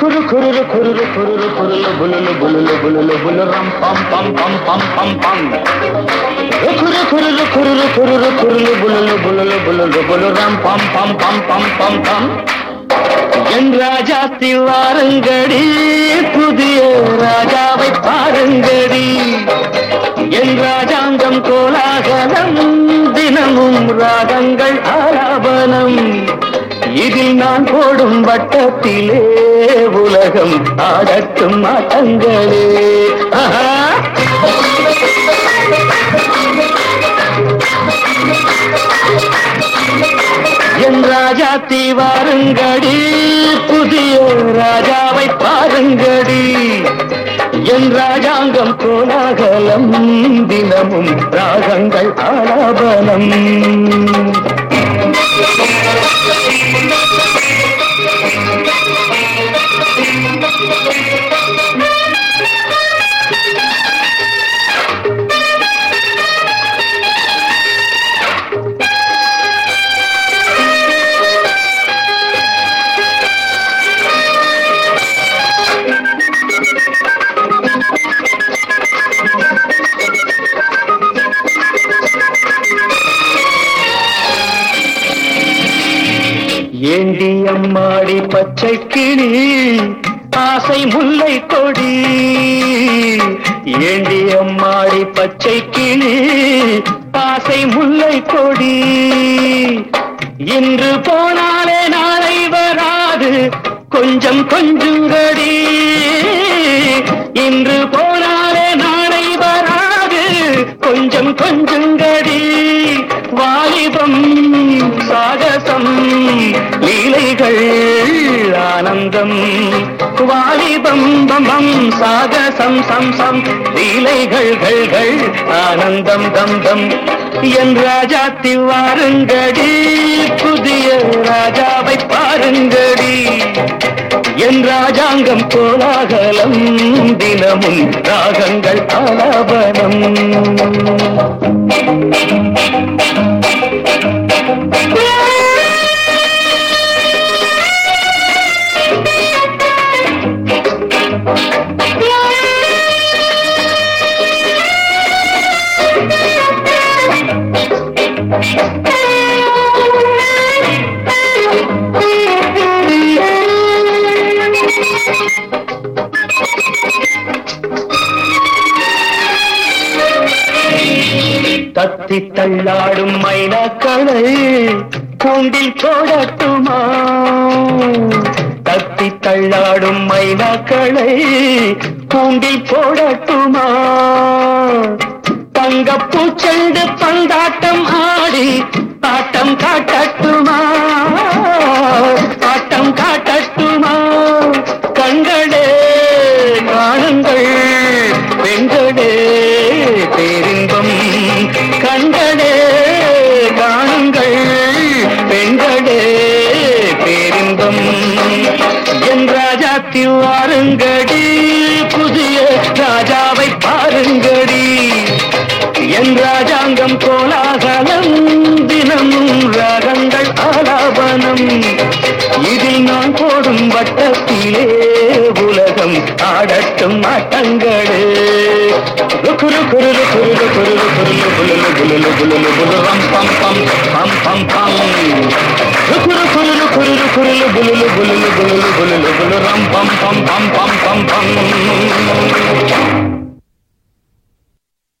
kurulu kurulu kurulu kurulu kurulu bululu bululu bululu ram pam pam pam pam pam pam kurulu kurulu kurulu kurulu kurulu bululu bululu bululu bulu ram pam pam pam pam pam pam என் ராஜாத்தி வாருங்கடி புதிய ராஜாவை பாருங்கடி. என் ராஜாங்கம் கோலாகலம் தினமும் ராகங்கள் ஆலாபனம் இதில் நான் போடும் வட்டத்திலே உலகம் ஆடட்டும் ஆட்டங்களே. ஆஹா! என் வாருங்கடி. புதிய ராஜாவை பாருங்கடி. என் ராஜாங்கம் கோலாகலம் தினமும் ராகங்கள் ஆலாபனம். ஏண்டியம்மாடி பச்சை கிளி ஆசை முல்லை கொடி. ஏண்டி அம்மாடி பச்சை கிளி ஆசை முல்லை கொடி. இன்று போனாலே நாளை வராது கொஞ்சம் கொஞ்சுங்கடி. இன்று போனாலே நாளை வராது கொஞ்சம் கொஞ்சுங்கடி. வாலிபம் சாகசம் லீலைகள் ஆனந்தம். வாலிபம் பம்பம் சாகசம் சம் சம். லீலைகள் கள்கள் ஆனந்தம் தம் தம். என் ராஜா திவாருங்கடி புதிய ராஜாவை பாருங்கடி. என் ராஜாங்கம் கோலாகலம் தினமும் ராகங்கள் ஆலாபனம். தத்தி தள்ளாடும் மைனாக்களை கூண்டில் போடட்டுமா தத்தி தள்ளாடும் மைனாக்களை கூண்டில் போடட்டுமா? தங்கப்பூச்செண்டு பந்தாட்டம் ஆடி ஆட்டம் காட்டட்டுமா? ஆட்டம் காட்டட்டுமா ராஜாத்தி வாருங்கடி புதிய ராஜாவை பாருங்கடி என் ராஜாங்கம் கோலாகலம் தினமும் ராகங்கள் ஆலாபனம் இதில் நான் போடும் வட்டத்திலே உலகம் ஆடட்டும் ஆட்டங்களே குரு குரு குரு குரு குரு குருலு குலுலு குலுலு குலுரம் பம் பம் பம் பம் பம் குரு குரு குரு குருலு குலுலு குலுலு குலுலு குலுலு குலுரம் பம் பம் பம் பம் பம் பம்